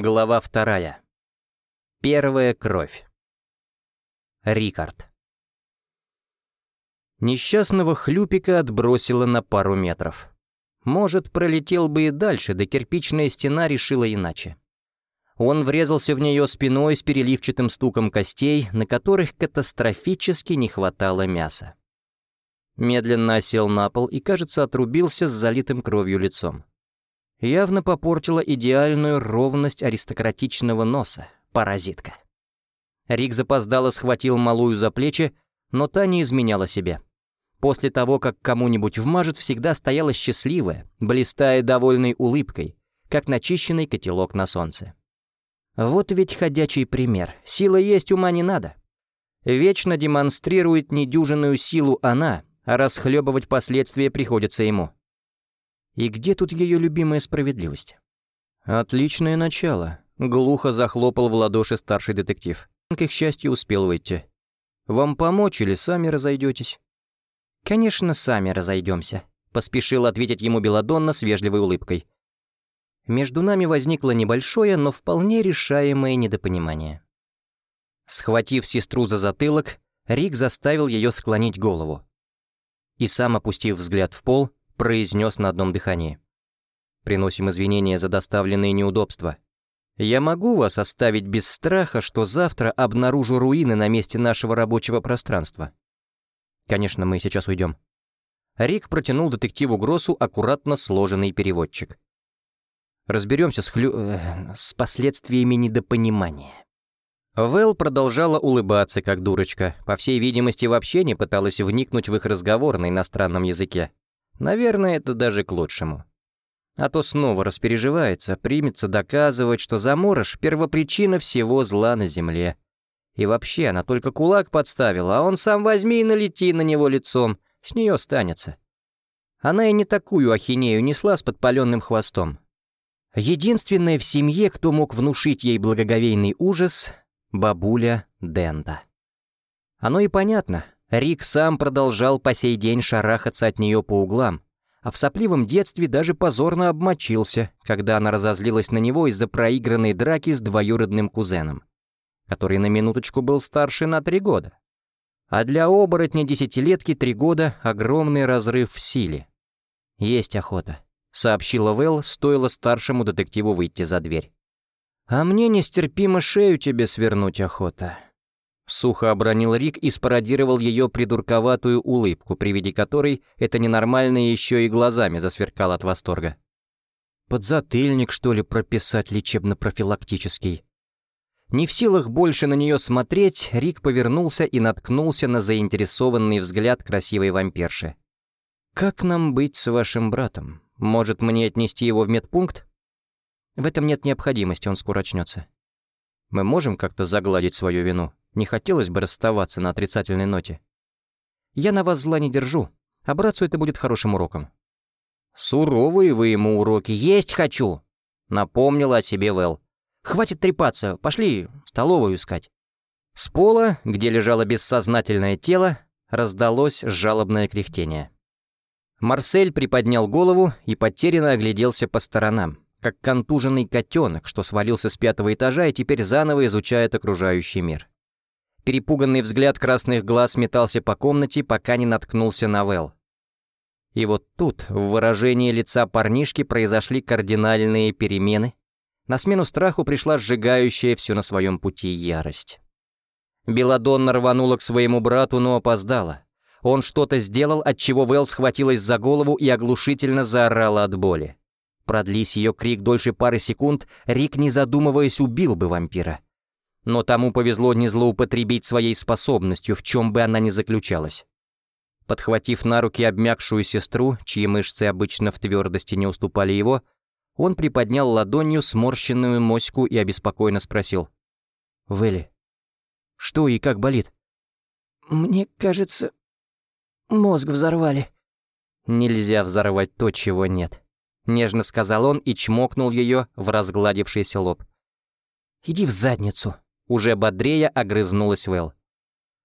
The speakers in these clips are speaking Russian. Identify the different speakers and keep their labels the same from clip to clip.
Speaker 1: Глава вторая. Первая кровь. Рикард. Несчастного хлюпика отбросило на пару метров. Может, пролетел бы и дальше, да кирпичная стена решила иначе. Он врезался в нее спиной с переливчатым стуком костей, на которых катастрофически не хватало мяса. Медленно осел на пол и, кажется, отрубился с залитым кровью лицом явно попортила идеальную ровность аристократичного носа, паразитка. Рик запоздало схватил малую за плечи, но та не изменяла себе. После того, как кому-нибудь вмажет, всегда стояла счастливая, блистая довольной улыбкой, как начищенный котелок на солнце. Вот ведь ходячий пример. Сила есть, ума не надо. Вечно демонстрирует недюжинную силу она, а расхлебывать последствия приходится ему. И где тут ее любимая справедливость? Отличное начало. Глухо захлопал в ладоши старший детектив. К их счастью, успел выйти. Вам помочь или сами разойдетесь? Конечно, сами разойдемся, поспешил ответить ему Беладонна с вежливой улыбкой. Между нами возникло небольшое, но вполне решаемое недопонимание. Схватив сестру за затылок, Рик заставил ее склонить голову. И сам, опустив взгляд в пол, произнес на одном дыхании. «Приносим извинения за доставленные неудобства. Я могу вас оставить без страха, что завтра обнаружу руины на месте нашего рабочего пространства. Конечно, мы сейчас уйдем». Рик протянул детективу Гроссу аккуратно сложенный переводчик. Разберемся с хлю... Э, с последствиями недопонимания. Вэл продолжала улыбаться, как дурочка. По всей видимости, вообще не пыталась вникнуть в их разговор на иностранном языке. Наверное, это даже к лучшему. А то снова распереживается, примется доказывать, что заморож — первопричина всего зла на земле. И вообще, она только кулак подставила, а он сам возьми и налети на него лицом, с нее останется. Она и не такую ахинею несла с подпаленным хвостом. Единственная в семье, кто мог внушить ей благоговейный ужас — бабуля Денда. Оно и понятно, Рик сам продолжал по сей день шарахаться от нее по углам, а в сопливом детстве даже позорно обмочился, когда она разозлилась на него из-за проигранной драки с двоюродным кузеном, который на минуточку был старше на три года. А для оборотня десятилетки три года — огромный разрыв в силе. «Есть охота», — сообщила Вэл, стоило старшему детективу выйти за дверь. «А мне нестерпимо шею тебе свернуть охота», Сухо обронил Рик и спародировал ее придурковатую улыбку, при виде которой это ненормальное еще и глазами засверкал от восторга. Подзатыльник, что ли, прописать лечебно-профилактический? Не в силах больше на нее смотреть, Рик повернулся и наткнулся на заинтересованный взгляд красивой вампирши. «Как нам быть с вашим братом? Может, мне отнести его в медпункт?» «В этом нет необходимости, он скоро очнется. Мы можем как-то загладить свою вину?» Не хотелось бы расставаться на отрицательной ноте. Я на вас зла не держу, а братцу это будет хорошим уроком. Суровые вы ему уроки. Есть хочу! Напомнила о себе Вэл. Хватит трепаться, пошли столовую искать. С пола, где лежало бессознательное тело, раздалось жалобное кряхтение. Марсель приподнял голову и потерянно огляделся по сторонам, как контуженный котенок, что свалился с пятого этажа и теперь заново изучает окружающий мир. Перепуганный взгляд красных глаз метался по комнате, пока не наткнулся на Вэл. И вот тут, в выражении лица парнишки, произошли кардинальные перемены. На смену страху пришла сжигающая все на своем пути ярость. Беладонна рванула к своему брату, но опоздала. Он что-то сделал, от чего Вэл схватилась за голову и оглушительно заорала от боли. Продлись ее крик дольше пары секунд, Рик, не задумываясь, убил бы вампира но тому повезло не злоупотребить своей способностью, в чем бы она ни заключалась. Подхватив на руки обмякшую сестру, чьи мышцы обычно в твердости не уступали его, он приподнял ладонью сморщенную моську и обеспокоенно спросил. «Вэлли, что и как болит?»
Speaker 2: «Мне кажется, мозг взорвали».
Speaker 1: «Нельзя взорвать то, чего нет», — нежно сказал он и чмокнул ее в разгладившийся лоб. «Иди в задницу», уже бодрее огрызнулась Вэл.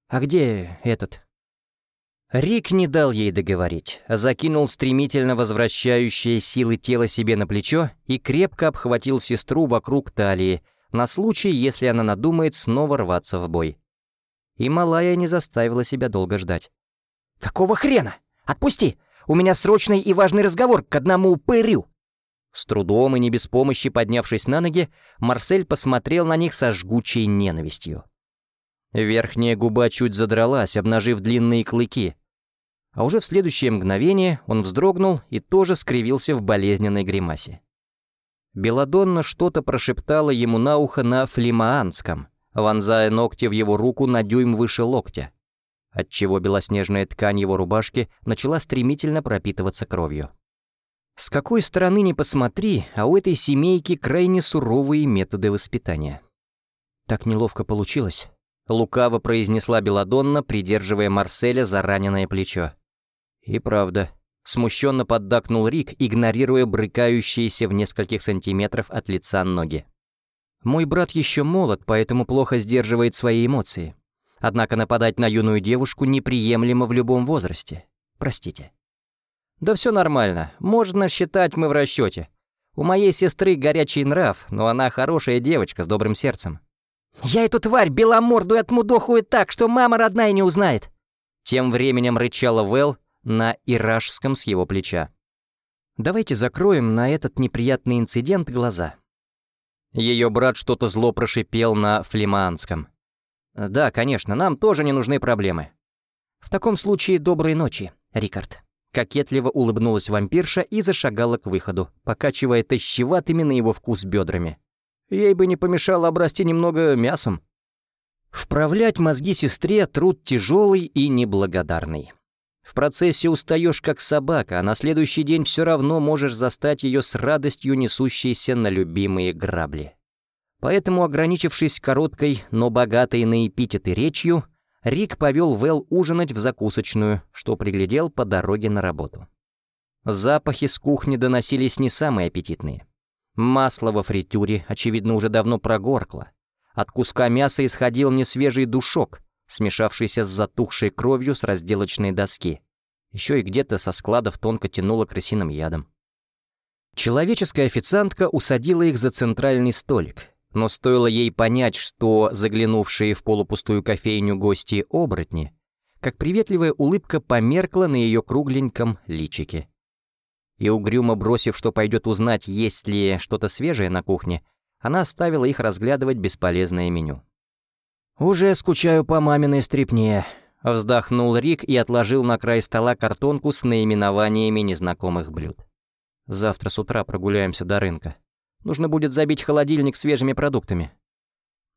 Speaker 1: «А где этот?» Рик не дал ей договорить, закинул стремительно возвращающие силы тела себе на плечо и крепко обхватил сестру вокруг талии, на случай, если она надумает снова рваться в бой. И малая не заставила себя долго ждать.
Speaker 2: «Какого хрена? Отпусти! У меня срочный и важный разговор к одному упырю!»
Speaker 1: С трудом и не без помощи поднявшись на ноги, Марсель посмотрел на них со жгучей ненавистью. Верхняя губа чуть задралась, обнажив длинные клыки. А уже в следующее мгновение он вздрогнул и тоже скривился в болезненной гримасе. Беладонна что-то прошептала ему на ухо на флимаанском, вонзая ногти в его руку на дюйм выше локтя, отчего белоснежная ткань его рубашки начала стремительно пропитываться кровью. С какой стороны ни посмотри, а у этой семейки крайне суровые методы воспитания. Так неловко получилось. Лукаво произнесла Беладонна, придерживая Марселя за раненое плечо. И правда, смущенно поддакнул Рик, игнорируя брыкающиеся в нескольких сантиметров от лица ноги. «Мой брат еще молод, поэтому плохо сдерживает свои эмоции. Однако нападать на юную девушку неприемлемо в любом возрасте. Простите». «Да все нормально. Можно считать, мы в расчете. У моей сестры горячий нрав, но она хорошая девочка с добрым сердцем».
Speaker 2: «Я эту тварь беломордую отмудохаю так, что мама родная не узнает!»
Speaker 1: Тем временем рычала Вэл на иражском с его плеча. «Давайте закроем на этот неприятный инцидент глаза». Ее брат что-то зло прошипел на флеманском. «Да, конечно, нам тоже не нужны проблемы». «В таком случае доброй ночи, Рикард». Кокетливо улыбнулась вампирша и зашагала к выходу, покачивая тащеватыми на его вкус бедрами. Ей бы не помешало обрасти немного мясом. Вправлять мозги сестре труд тяжелый и неблагодарный. В процессе устаешь как собака, а на следующий день все равно можешь застать ее с радостью несущейся на любимые грабли. Поэтому, ограничившись короткой, но богатой на эпитеты речью, Рик повел Вэл ужинать в закусочную, что приглядел по дороге на работу. Запахи с кухни доносились не самые аппетитные. Масло во фритюре, очевидно, уже давно прогоркло. От куска мяса исходил несвежий душок, смешавшийся с затухшей кровью с разделочной доски. Еще и где-то со складов тонко тянуло крысиным ядом. Человеческая официантка усадила их за центральный столик, но стоило ей понять, что заглянувшие в полупустую кофейню гости оборотни, как приветливая улыбка померкла на ее кругленьком личике. И угрюмо бросив, что пойдет узнать, есть ли что-то свежее на кухне, она оставила их разглядывать бесполезное меню. «Уже скучаю по маминой стрипне», — вздохнул Рик и отложил на край стола картонку с наименованиями незнакомых блюд. «Завтра с утра прогуляемся до рынка. Нужно будет забить холодильник свежими продуктами.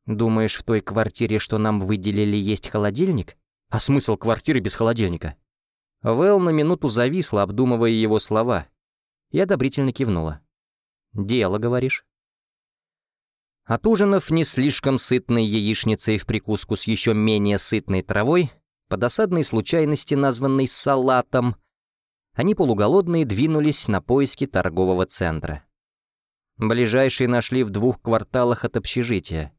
Speaker 1: Думаешь, в той квартире, что нам выделили, есть холодильник? А смысл квартиры без холодильника? Вэл на минуту зависла, обдумывая его слова, и одобрительно кивнула. «Дело, говоришь?» От ужинов не слишком сытной яичницей в прикуску с еще менее сытной травой, по досадной случайности названной салатом, они полуголодные двинулись на поиски торгового центра. Ближайшие нашли в двух кварталах от общежития.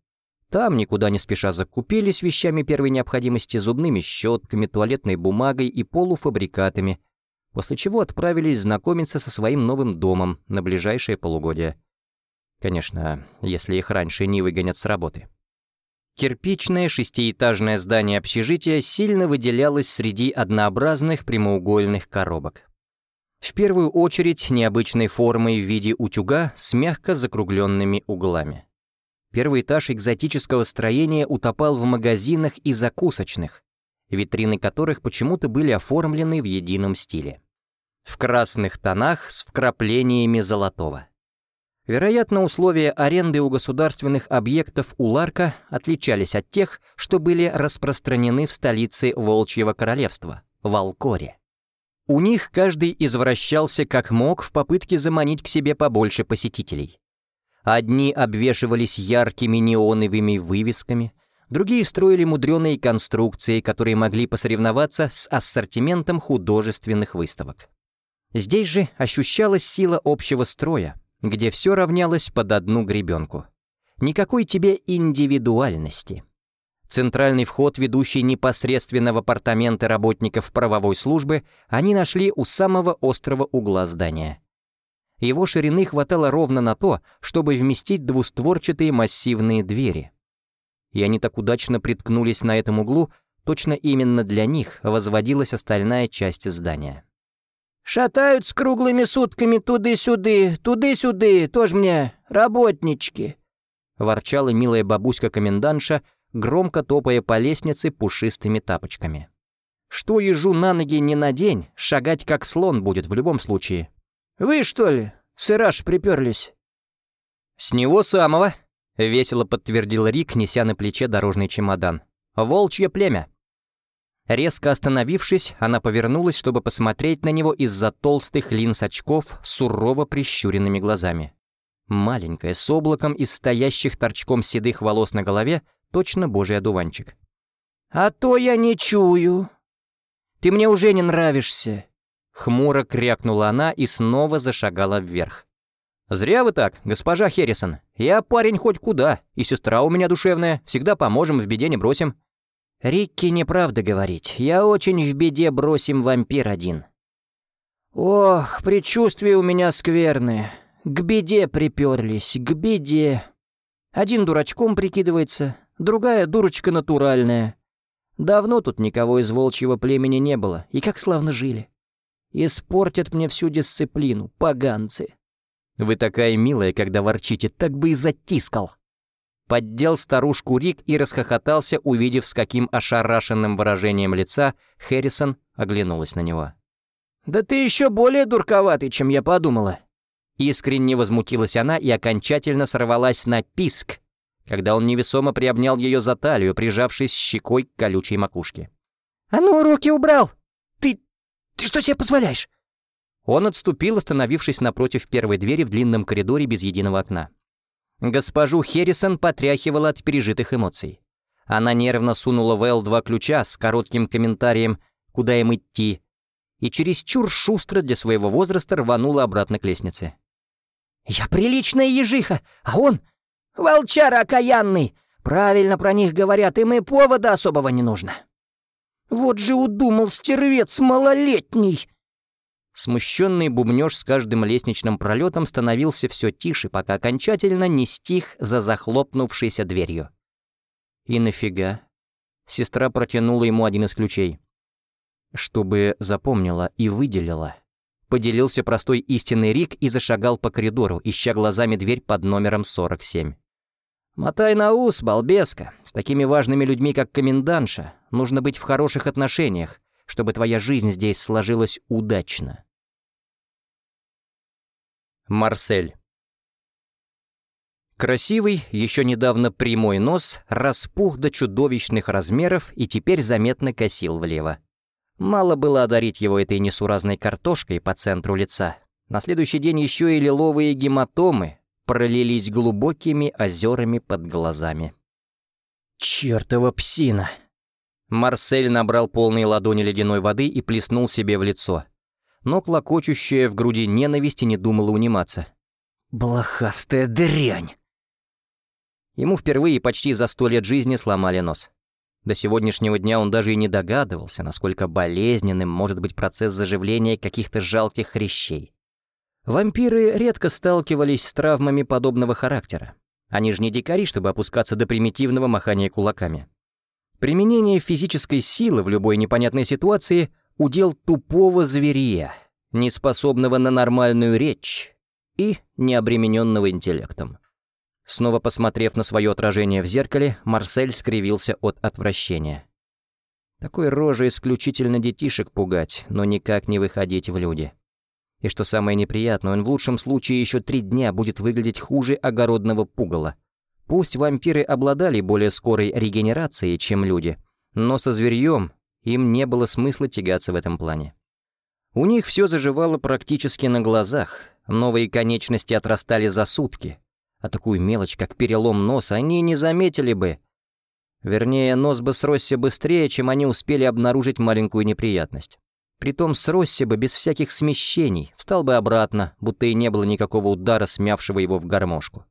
Speaker 1: Там, никуда не спеша, закупились вещами первой необходимости, зубными щетками, туалетной бумагой и полуфабрикатами, после чего отправились знакомиться со своим новым домом на ближайшее полугодие. Конечно, если их раньше не выгонят с работы. Кирпичное шестиэтажное здание общежития сильно выделялось среди однообразных прямоугольных коробок. В первую очередь необычной формой в виде утюга с мягко закругленными углами. Первый этаж экзотического строения утопал в магазинах и закусочных, витрины которых почему-то были оформлены в едином стиле. В красных тонах с вкраплениями золотого. Вероятно, условия аренды у государственных объектов Уларка отличались от тех, что были распространены в столице Волчьего Королевства, Валкоре. У них каждый извращался как мог в попытке заманить к себе побольше посетителей. Одни обвешивались яркими неоновыми вывесками, другие строили мудреные конструкции, которые могли посоревноваться с ассортиментом художественных выставок. Здесь же ощущалась сила общего строя, где все равнялось под одну гребенку. Никакой тебе индивидуальности. Центральный вход, ведущий непосредственно в апартаменты работников правовой службы, они нашли у самого острого угла здания. Его ширины хватало ровно на то, чтобы вместить двустворчатые массивные двери. И они так удачно приткнулись на этом углу, точно именно для них возводилась остальная часть здания.
Speaker 2: «Шатают с круглыми сутками туды-сюды, туды-сюды, тоже мне работнички»,
Speaker 1: ворчала милая бабуська-комендантша, громко топая по лестнице пушистыми тапочками. Что ежу на ноги не надень, шагать как слон будет в любом случае.
Speaker 2: «Вы, что ли, сыраж приперлись?»
Speaker 1: «С него самого», — весело подтвердил Рик, неся на плече дорожный чемодан. «Волчье племя». Резко остановившись, она повернулась, чтобы посмотреть на него из-за толстых линз очков с сурово прищуренными глазами. Маленькая, с облаком из стоящих торчком седых волос на голове, точно божий одуванчик.
Speaker 2: «А то я не чую. Ты мне уже не нравишься».
Speaker 1: Хмуро крякнула она и снова зашагала вверх. «Зря вы так, госпожа Херрисон. Я парень хоть куда, и сестра у меня душевная, всегда поможем, в беде не бросим».
Speaker 2: «Рикки неправда говорить. Я очень в беде бросим вампир один». «Ох, предчувствия у меня скверные. К беде приперлись, к беде. Один дурачком прикидывается, другая дурочка натуральная. Давно тут никого из волчьего племени не было, и как славно жили. Испортят мне всю дисциплину, поганцы.
Speaker 1: Вы такая милая, когда ворчите, так бы и затискал. Поддел старушку Рик и расхохотался, увидев, с каким ошарашенным выражением лица Хэррисон оглянулась на него.
Speaker 2: «Да ты еще более дурковатый, чем я подумала».
Speaker 1: Искренне возмутилась она и окончательно сорвалась на писк, когда он невесомо приобнял ее за талию, прижавшись щекой к колючей макушке.
Speaker 2: «А ну, руки убрал! Ты... ты что себе позволяешь?»
Speaker 1: Он отступил, остановившись напротив первой двери в длинном коридоре без единого окна. Госпожу Херрисон потряхивала от пережитых эмоций. Она нервно сунула в Эл два ключа с коротким комментарием «Куда им идти?» и чересчур шустро для своего возраста рванула обратно к лестнице.
Speaker 2: «Я приличная ежиха, а он Волчар окаянный! Правильно про них говорят, им и повода особого не нужно. Вот же удумал стервец малолетний!»
Speaker 1: Смущенный бубнёж с каждым лестничным пролетом становился все тише, пока окончательно не стих за захлопнувшейся дверью. «И нафига?» Сестра протянула ему один из ключей. «Чтобы запомнила и выделила». Поделился простой истинный Рик и зашагал по коридору, ища глазами дверь под номером 47.
Speaker 2: «Мотай на ус, балбеска. С такими важными людьми, как комендантша, нужно быть в хороших отношениях, чтобы твоя жизнь здесь сложилась удачно».
Speaker 1: Марсель Красивый, еще недавно прямой нос распух до чудовищных размеров и теперь заметно косил влево. Мало было одарить его этой несуразной картошкой по центру лица. На следующий день еще и лиловые гематомы пролились глубокими озерами под глазами.
Speaker 2: «Чёртова псина!»
Speaker 1: Марсель набрал полные ладони ледяной воды и плеснул себе в лицо. Но клокочущая в груди ненависти не думала униматься.
Speaker 2: «Блохастая дрянь!»
Speaker 1: Ему впервые почти за сто лет жизни сломали нос. До сегодняшнего дня он даже и не догадывался, насколько болезненным может быть процесс заживления каких-то жалких хрящей. Вампиры редко сталкивались с травмами подобного характера. Они же не дикари, чтобы опускаться до примитивного махания кулаками. Применение физической силы в любой непонятной ситуации — удел тупого зверя, неспособного на нормальную речь и необремененного интеллектом. Снова посмотрев на свое отражение в зеркале, Марсель скривился от отвращения. Такой рожей исключительно детишек пугать, но никак не выходить в люди. И что самое неприятное, он в лучшем случае еще три дня будет выглядеть хуже огородного пугала. Пусть вампиры обладали более скорой регенерацией, чем люди, но со зверьем им не было смысла тягаться в этом плане. У них все заживало практически на глазах, новые конечности отрастали за сутки, а такую мелочь, как перелом носа, они не заметили бы. Вернее, нос бы сросся быстрее, чем они успели обнаружить маленькую неприятность. Притом сросся бы без всяких смещений, встал бы обратно, будто и не было никакого удара, смявшего его в гармошку.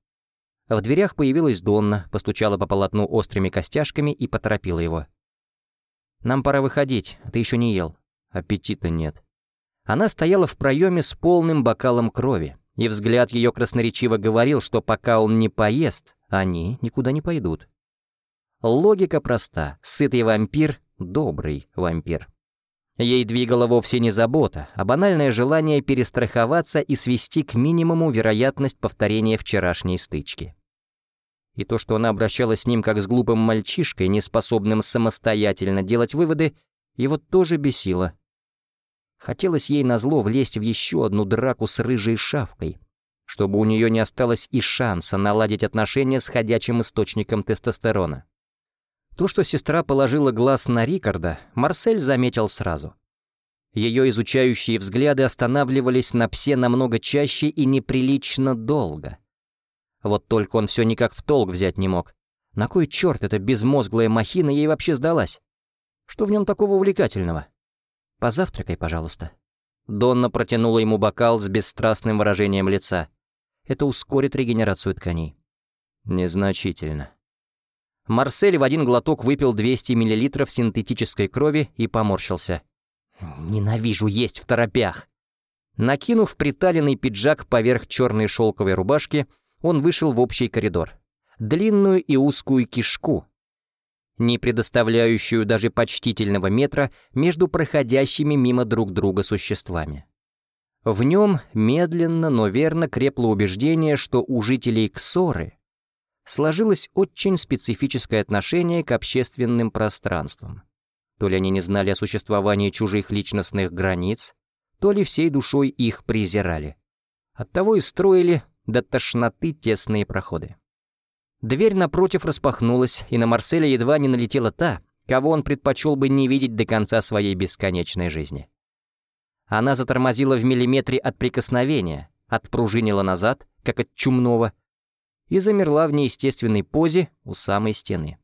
Speaker 1: В дверях появилась Донна, постучала по полотну острыми костяшками и поторопила его. «Нам пора выходить, ты еще не ел. Аппетита нет». Она стояла в проеме с полным бокалом крови, и взгляд ее красноречиво говорил, что пока он не поест, они никуда не пойдут. Логика проста. Сытый вампир — добрый вампир. Ей двигала вовсе не забота, а банальное желание перестраховаться и свести к минимуму вероятность повторения вчерашней стычки. И то, что она обращалась с ним как с глупым мальчишкой, неспособным самостоятельно делать выводы, его тоже бесило. Хотелось ей назло влезть в еще одну драку с рыжей шавкой, чтобы у нее не осталось и шанса наладить отношения с ходячим источником тестостерона. То, что сестра положила глаз на Рикарда, Марсель заметил сразу. Ее изучающие взгляды останавливались на псе намного чаще и неприлично долго. Вот только он все никак в толк взять не мог. На кой черт эта безмозглая махина ей вообще сдалась? Что в нем такого увлекательного? «Позавтракай, пожалуйста». Донна протянула ему бокал с бесстрастным выражением лица. Это ускорит регенерацию тканей. Незначительно. Марсель в один глоток выпил 200 мл синтетической крови и поморщился. «Ненавижу есть в торопях!» Накинув приталенный пиджак поверх черной шелковой рубашки, он вышел в общий коридор. Длинную и узкую кишку, не предоставляющую даже почтительного метра между проходящими мимо друг друга существами. В нем медленно, но верно крепло убеждение, что у жителей Ксоры сложилось очень специфическое отношение к общественным пространствам. То ли они не знали о существовании чужих личностных границ, то ли всей душой их презирали. Оттого и строили до тошноты тесные проходы. Дверь напротив распахнулась, и на Марселя едва не налетела та, кого он предпочел бы не видеть до конца своей бесконечной жизни. Она затормозила в миллиметре от прикосновения, отпружинила назад, как от чумного, и замерла в неестественной позе у самой стены.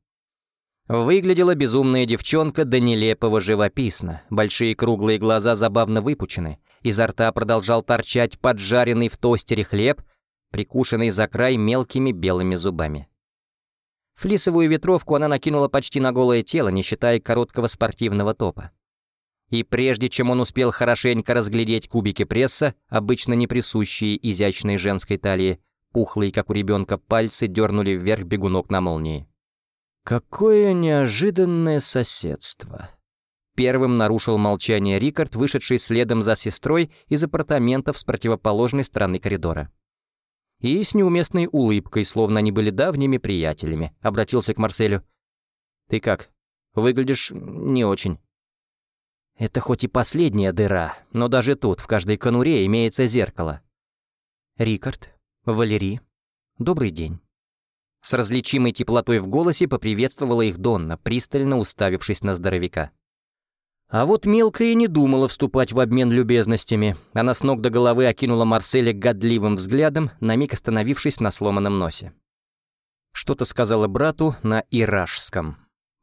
Speaker 1: Выглядела безумная девчонка до нелепого живописно, большие круглые глаза забавно выпучены, изо рта продолжал торчать поджаренный в тостере хлеб, прикушенный за край мелкими белыми зубами. Флисовую ветровку она накинула почти на голое тело, не считая короткого спортивного топа. И прежде чем он успел хорошенько разглядеть кубики пресса, обычно не присущие изящной женской талии, Пухлые, как у ребенка, пальцы дернули вверх бегунок на молнии. «Какое неожиданное соседство!» Первым нарушил молчание Рикард, вышедший следом за сестрой из апартаментов с противоположной стороны коридора. И с неуместной улыбкой, словно они были давними приятелями, обратился к Марселю. «Ты как? Выглядишь не очень». «Это хоть и последняя дыра, но даже тут, в каждой конуре, имеется зеркало». «Рикард, «Валерий, добрый день». С различимой теплотой в голосе поприветствовала их Донна, пристально уставившись на здоровяка. А вот мелкая не думала вступать в обмен любезностями. Она с ног до головы окинула Марселя годливым взглядом, на миг остановившись на сломанном носе. Что-то сказала брату на иражском,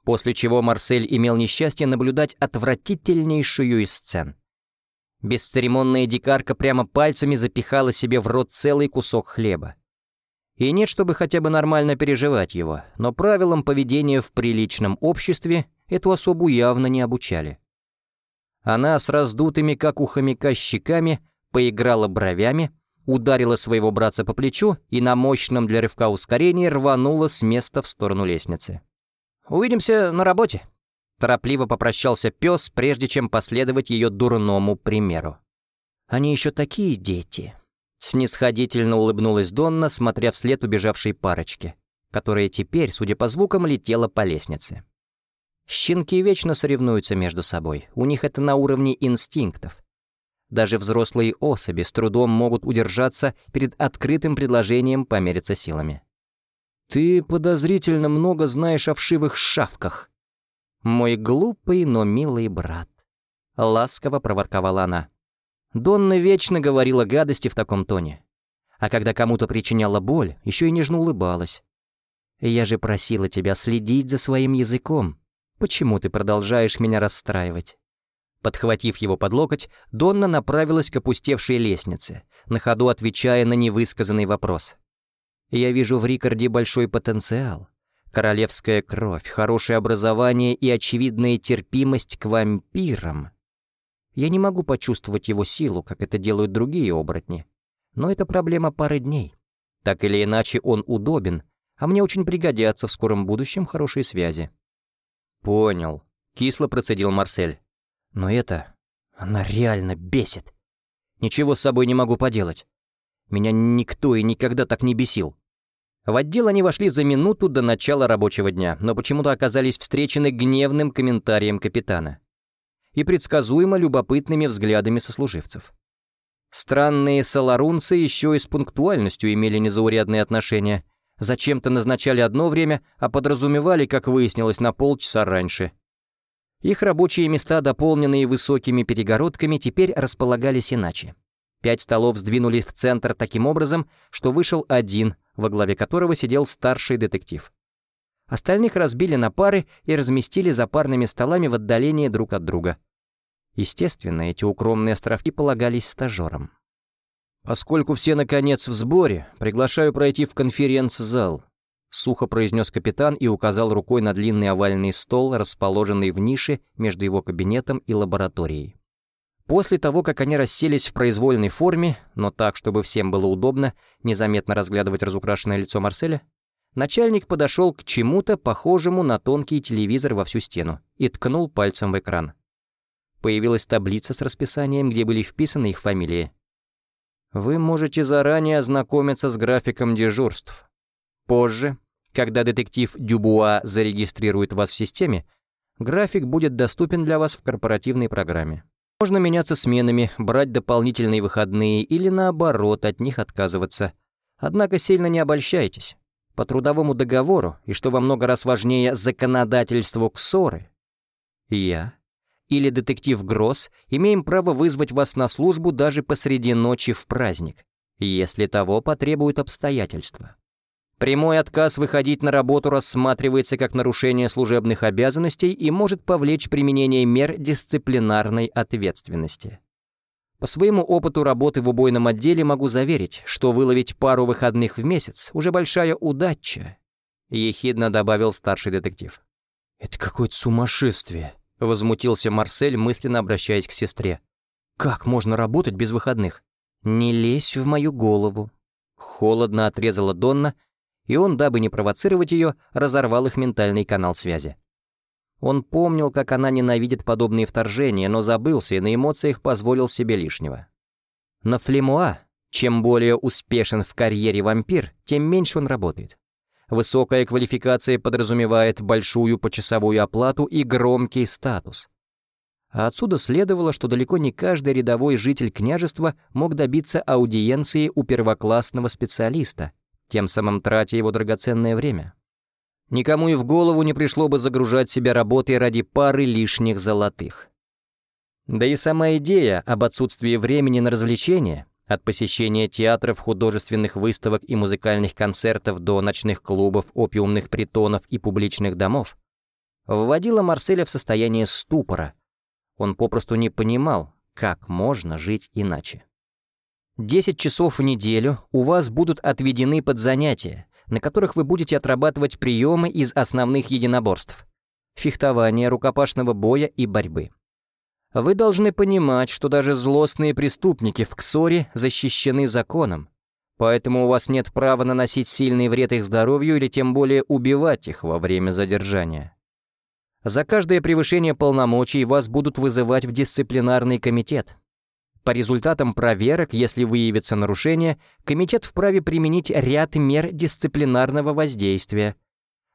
Speaker 1: после чего Марсель имел несчастье наблюдать отвратительнейшую из сцен. Бесцеремонная дикарка прямо пальцами запихала себе в рот целый кусок хлеба. И нет, чтобы хотя бы нормально переживать его, но правилам поведения в приличном обществе эту особу явно не обучали. Она с раздутыми, как у хомяка, щеками, поиграла бровями, ударила своего братца по плечу и на мощном для рывка ускорении рванула с места в сторону лестницы. «Увидимся на работе», Торопливо попрощался пес, прежде чем последовать ее дурному примеру. «Они еще такие дети», — снисходительно улыбнулась Донна, смотря вслед убежавшей парочке, которая теперь, судя по звукам, летела по лестнице. Щенки вечно соревнуются между собой, у них это на уровне инстинктов. Даже взрослые особи с трудом могут удержаться перед открытым предложением помериться силами. «Ты подозрительно много знаешь о вшивых шавках», «Мой глупый, но милый брат», — ласково проворковала она. Донна вечно говорила гадости в таком тоне. А когда кому-то причиняла боль, еще и нежно улыбалась. «Я же просила тебя следить за своим языком. Почему ты продолжаешь меня расстраивать?» Подхватив его под локоть, Донна направилась к опустевшей лестнице, на ходу отвечая на невысказанный вопрос. Я вижу в Рикарде большой потенциал. Королевская кровь, хорошее образование и очевидная терпимость к вампирам. Я не могу почувствовать его силу, как это делают другие оборотни. Но это проблема пары дней. Так или иначе, он удобен, а мне очень пригодятся в скором будущем хорошие связи. «Понял», — кисло процедил Марсель. «Но это... она реально бесит. Ничего с собой не могу поделать. Меня никто и никогда так не бесил». В отдел они вошли за минуту до начала рабочего дня, но почему-то оказались встречены гневным комментарием капитана и предсказуемо любопытными взглядами сослуживцев. Странные саларунцы еще и с пунктуальностью имели незаурядные отношения. Зачем-то назначали одно время, а подразумевали, как выяснилось, на полчаса раньше. Их рабочие места, дополненные высокими перегородками, теперь располагались иначе. Пять столов сдвинули в центр таким образом, что вышел один, во главе которого сидел старший детектив. Остальных разбили на пары и разместили за парными столами в отдалении друг от друга. Естественно, эти укромные островки полагались стажерам. «Поскольку все, наконец, в сборе, приглашаю пройти в конференц-зал», сухо произнес капитан и указал рукой на длинный овальный стол, расположенный в нише между его кабинетом и лабораторией. После того, как они расселись в произвольной форме, но так, чтобы всем было удобно незаметно разглядывать разукрашенное лицо Марселя, начальник подошел к чему-то похожему на тонкий телевизор во всю стену и ткнул пальцем в экран появилась таблица с расписанием, где были вписаны их фамилии. Вы можете заранее ознакомиться с графиком дежурств. Позже, когда детектив Дюбуа зарегистрирует вас в системе, график будет доступен для вас в корпоративной программе. Можно меняться сменами, брать дополнительные выходные или наоборот от них отказываться. Однако сильно не обольщайтесь. По трудовому договору, и что во много раз важнее, законодательству КСОРы, я или детектив Гросс имеем право вызвать вас на службу даже посреди ночи в праздник, если того потребуют обстоятельства. Прямой отказ выходить на работу рассматривается как нарушение служебных обязанностей и может повлечь применение мер дисциплинарной ответственности. По своему опыту работы в убойном отделе могу заверить, что выловить пару выходных в месяц — уже большая удача, — ехидно добавил старший детектив. «Это какое-то сумасшествие», Возмутился Марсель, мысленно обращаясь к сестре. «Как можно работать без выходных?» «Не лезь в мою голову». Холодно отрезала Донна, и он, дабы не провоцировать ее, разорвал их ментальный канал связи. Он помнил, как она ненавидит подобные вторжения, но забылся и на эмоциях позволил себе лишнего. На Флемуа, чем более успешен в карьере вампир, тем меньше он работает. Высокая квалификация подразумевает большую почасовую оплату и громкий статус. А отсюда следовало, что далеко не каждый рядовой житель княжества мог добиться аудиенции у первоклассного специалиста, тем самым тратя его драгоценное время. Никому и в голову не пришло бы загружать себя работой ради пары лишних золотых. Да и сама идея об отсутствии времени на развлечения от посещения театров, художественных выставок и музыкальных концертов до ночных клубов, опиумных притонов и публичных домов, вводила Марселя в состояние ступора. Он попросту не понимал, как можно жить иначе. Десять часов в неделю у вас будут отведены под занятия, на которых вы будете отрабатывать приемы из основных единоборств — фехтования, рукопашного боя и борьбы. Вы должны понимать, что даже злостные преступники в Ксоре защищены законом, поэтому у вас нет права наносить сильный вред их здоровью или тем более убивать их во время задержания. За каждое превышение полномочий вас будут вызывать в дисциплинарный комитет. По результатам проверок, если выявится нарушение, комитет вправе применить ряд мер дисциплинарного воздействия,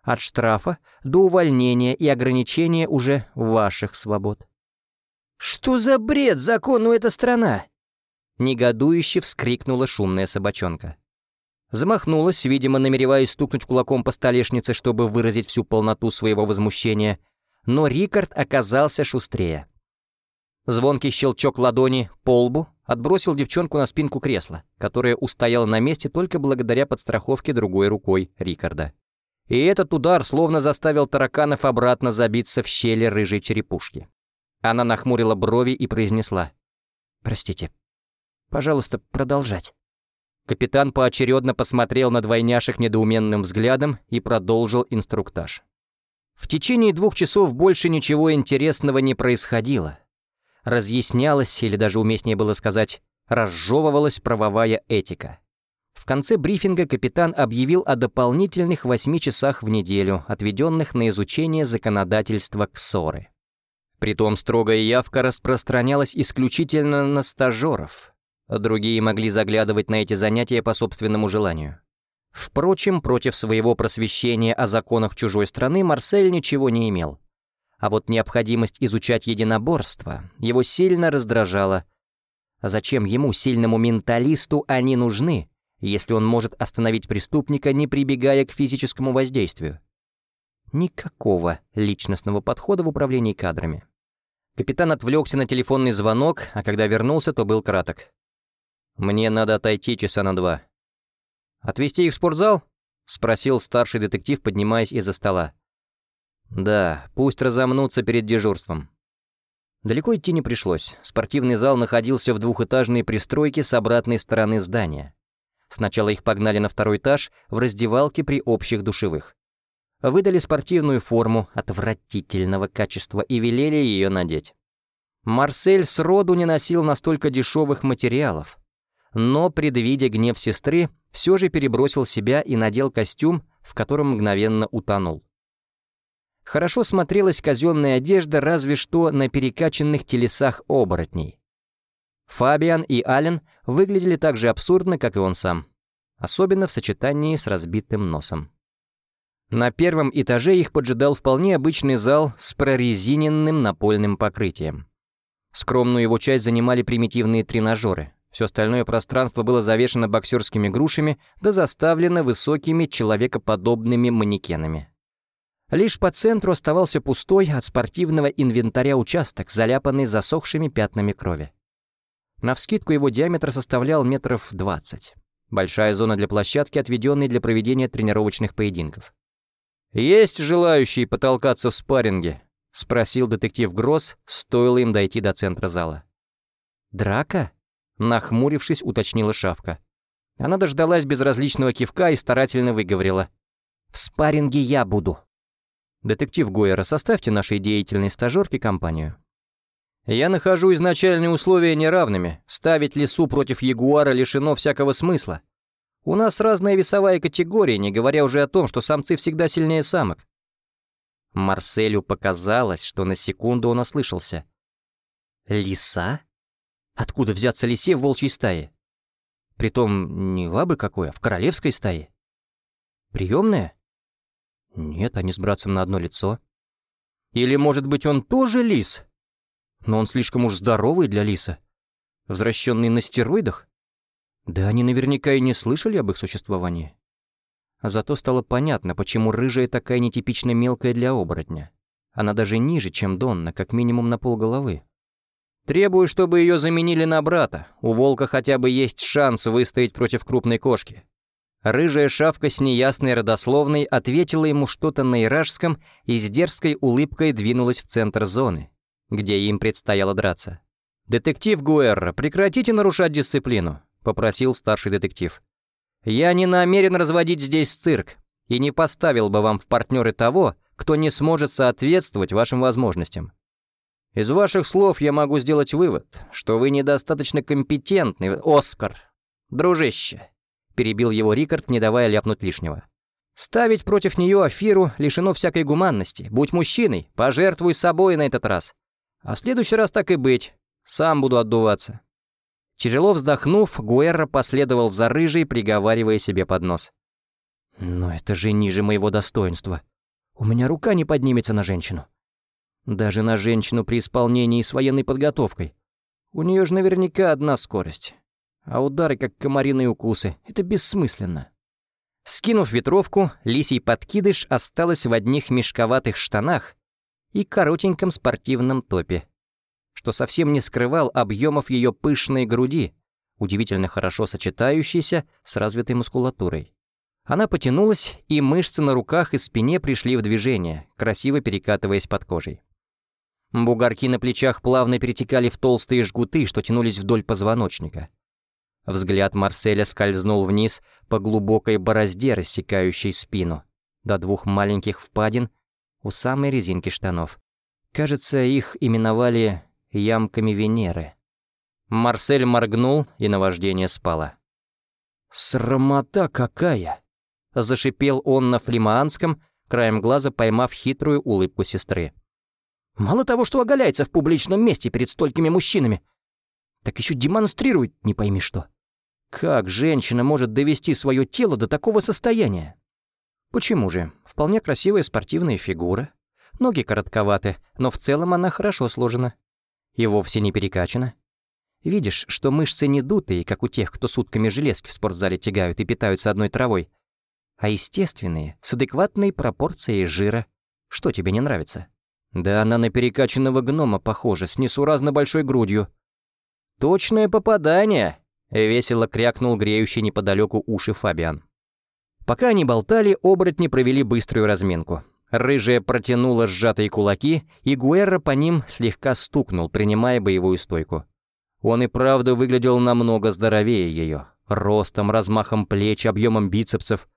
Speaker 1: от штрафа до увольнения и ограничения уже ваших свобод. «Что за бред закону эта страна?» Негодующе вскрикнула шумная собачонка. Замахнулась, видимо, намереваясь стукнуть кулаком по столешнице, чтобы выразить всю полноту своего возмущения, но Рикард оказался шустрее. Звонкий щелчок ладони по лбу отбросил девчонку на спинку кресла, которая устояла на месте только благодаря подстраховке другой рукой Рикарда. И этот удар словно заставил тараканов обратно забиться в щели рыжей черепушки. Она нахмурила брови и произнесла. «Простите. Пожалуйста, продолжать». Капитан поочередно посмотрел на двойняшек недоуменным взглядом и продолжил инструктаж. В течение двух часов больше ничего интересного не происходило. Разъяснялась, или даже уместнее было сказать, разжевывалась правовая этика. В конце брифинга капитан объявил о дополнительных восьми часах в неделю, отведенных на изучение законодательства КСОРы. Притом строгая явка распространялась исключительно на стажеров, Другие могли заглядывать на эти занятия по собственному желанию. Впрочем, против своего просвещения о законах чужой страны Марсель ничего не имел. А вот необходимость изучать единоборство его сильно раздражала. А зачем ему, сильному менталисту, они нужны, если он может остановить преступника, не прибегая к физическому воздействию? Никакого личностного подхода в управлении кадрами. Капитан отвлекся на телефонный звонок, а когда вернулся, то был краток. Мне надо отойти часа на два». «Отвезти их в спортзал?» — спросил старший детектив, поднимаясь из-за стола. «Да, пусть разомнутся перед дежурством». Далеко идти не пришлось. Спортивный зал находился в двухэтажной пристройке с обратной стороны здания. Сначала их погнали на второй этаж в раздевалке при общих душевых. Выдали спортивную форму отвратительного качества и велели ее надеть. Марсель сроду не носил настолько дешевых материалов, но, предвидя гнев сестры, все же перебросил себя и надел костюм, в котором мгновенно утонул. Хорошо смотрелась казенная одежда разве что на перекачанных телесах оборотней. Фабиан и Ален выглядели так же абсурдно, как и он сам, особенно в сочетании с разбитым носом. На первом этаже их поджидал вполне обычный зал с прорезиненным напольным покрытием. Скромную его часть занимали примитивные тренажеры, все остальное пространство было завешено боксерскими грушами да заставлено высокими человекоподобными манекенами. Лишь по центру оставался пустой от спортивного инвентаря участок, заляпанный засохшими пятнами крови. Навскидку его диаметр составлял метров двадцать. Большая зона для площадки, отведенной для проведения тренировочных поединков. «Есть желающие потолкаться в спарринге?» — спросил детектив Гросс, стоило им дойти до центра зала. «Драка?» Нахмурившись, уточнила шавка. Она дождалась безразличного кивка и старательно выговорила. «В спарринге я буду». «Детектив Гойера, составьте нашей деятельной стажерке компанию». «Я нахожу изначальные условия неравными. Ставить лесу против ягуара лишено всякого смысла. У нас разная весовая категория, не говоря уже о том, что самцы всегда сильнее самок». Марселю показалось, что на секунду он ослышался. «Лиса?» Откуда взяться лисе в волчьей стае? Притом не в абы какой, а в королевской стае. Приемная? Нет, они с братцем на одно лицо. Или, может быть, он тоже лис? Но он слишком уж здоровый для лиса. Возвращенный на стероидах? Да они наверняка и не слышали об их существовании. А зато стало понятно, почему рыжая такая нетипично мелкая для оборотня. Она даже ниже, чем Донна, как минимум на полголовы. Требую, чтобы ее заменили на брата. У волка хотя бы есть шанс выстоять против крупной кошки». Рыжая шавка с неясной родословной ответила ему что-то на иражском и с дерзкой улыбкой двинулась в центр зоны, где им предстояло драться. «Детектив Гуэрра, прекратите нарушать дисциплину», — попросил старший детектив. «Я не намерен разводить здесь цирк и не поставил бы вам в партнеры того, кто не сможет соответствовать вашим возможностям. Из ваших слов я могу сделать вывод, что вы недостаточно компетентный, Оскар. Дружище, перебил его Рикард, не давая ляпнуть лишнего. Ставить против нее Афиру лишено всякой гуманности. Будь мужчиной, пожертвуй собой на этот раз. А в следующий раз так и быть. Сам буду отдуваться. Тяжело вздохнув, Гуэрра последовал за рыжей, приговаривая себе под нос. «Но это же ниже моего достоинства. У меня рука не поднимется на женщину. Даже на женщину при исполнении с военной подготовкой. У нее же наверняка одна скорость. А удары, как комариные укусы, это бессмысленно. Скинув ветровку, лисий подкидыш осталась в одних мешковатых штанах и коротеньком спортивном топе, что совсем не скрывал объемов ее пышной груди, удивительно хорошо сочетающейся с развитой мускулатурой. Она потянулась, и мышцы на руках и спине пришли в движение, красиво перекатываясь под кожей. Бугорки на плечах плавно перетекали в толстые жгуты, что тянулись вдоль позвоночника. Взгляд Марселя скользнул вниз по глубокой борозде, рассекающей спину, до двух маленьких впадин у самой резинки штанов. Кажется, их именовали ямками Венеры. Марсель моргнул, и наваждение спало.
Speaker 2: «Срамота какая!» — зашипел он на флемаанском, краем глаза поймав хитрую улыбку сестры. «Мало того, что оголяется в публичном месте перед столькими мужчинами, так еще демонстрирует не пойми что. Как женщина может довести свое тело до такого состояния? Почему же? Вполне красивая спортивная фигура. Ноги коротковаты, но в целом она хорошо сложена. И вовсе не перекачана. Видишь, что мышцы не дутые, как у тех, кто сутками железки в спортзале тягают и питаются одной травой, а естественные, с адекватной пропорцией жира. Что тебе не нравится? Да она на перекачанного гнома похожа, с несуразно большой грудью. Точное попадание, Весело крякнул греющий неподалеку уши Фабиан. Пока они болтали, оборотни провели быструю разминку. Рыжая протянула сжатые кулаки, и Гуэрра по ним слегка стукнул, принимая боевую стойку. Он и правда выглядел намного здоровее ее. Ростом, размахом плеч, объемом бицепсов.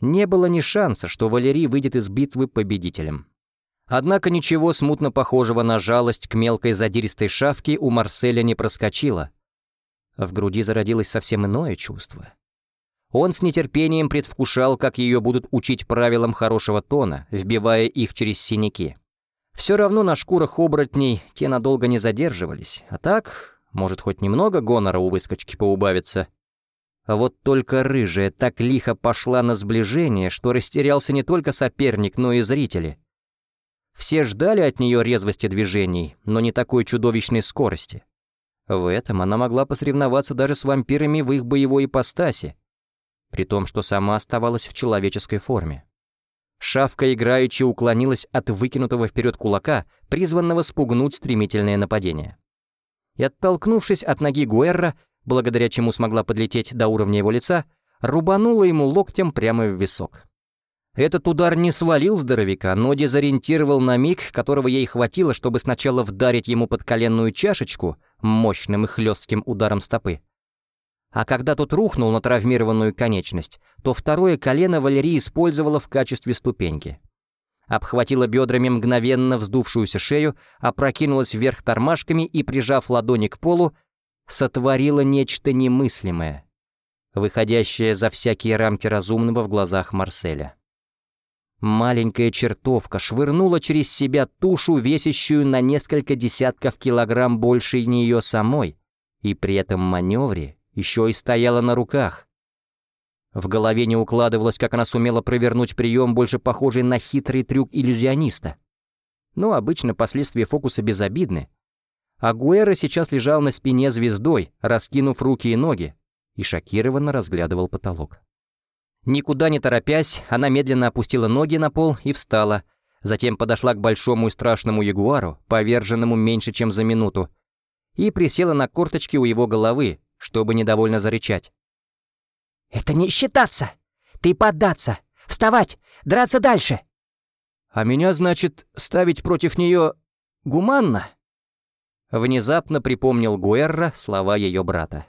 Speaker 2: Не было ни шанса, что Валерий выйдет из битвы победителем. Однако ничего смутно похожего на жалость к мелкой задиристой шавке у Марселя не проскочило — в груди зародилось совсем иное чувство. Он с нетерпением предвкушал, как ее будут учить правилам хорошего тона, вбивая их через синяки. Все равно на шкурах оборотней те надолго не задерживались, а так, может, хоть немного гонора у выскочки поубавится. А вот только рыжая так лихо пошла на сближение, что растерялся не только соперник, но и зрители. Все ждали от нее резвости движений, но не такой чудовищной скорости. В этом она могла посоревноваться даже с вампирами в их боевой ипостаси, при том, что сама оставалась в человеческой форме. Шавка играючи уклонилась от выкинутого вперед кулака, призванного спугнуть стремительное нападение. И оттолкнувшись от ноги Гуэрра, благодаря чему смогла подлететь до уровня его лица, рубанула ему локтем прямо в висок. Этот удар не свалил здоровяка, но дезориентировал на миг, которого ей хватило, чтобы сначала вдарить ему под коленную чашечку мощным и хлестким ударом стопы. А когда тот рухнул на травмированную конечность, то второе колено Валерия использовала в качестве ступеньки. Обхватила бедрами мгновенно вздувшуюся шею, опрокинулась вверх тормашками и, прижав ладони к полу, сотворила нечто немыслимое, выходящее за всякие рамки разумного в глазах Марселя. Маленькая чертовка швырнула через себя тушу, весящую на несколько десятков килограмм больше нее самой, и при этом маневре еще и стояла на руках. В голове не укладывалось, как она сумела провернуть прием, больше похожий на хитрый трюк иллюзиониста. Но обычно последствия фокуса безобидны. Агуэра сейчас лежал на спине звездой, раскинув руки и ноги, и шокированно разглядывал потолок. Никуда не торопясь, она медленно опустила ноги на пол и встала, затем подошла к большому и страшному ягуару, поверженному меньше, чем за минуту, и присела на корточки у его головы, чтобы недовольно зарычать. «Это не считаться! Ты поддаться! Вставать! Драться дальше!» «А меня, значит, ставить против нее гуманно?» Внезапно припомнил Гуэрра слова ее брата.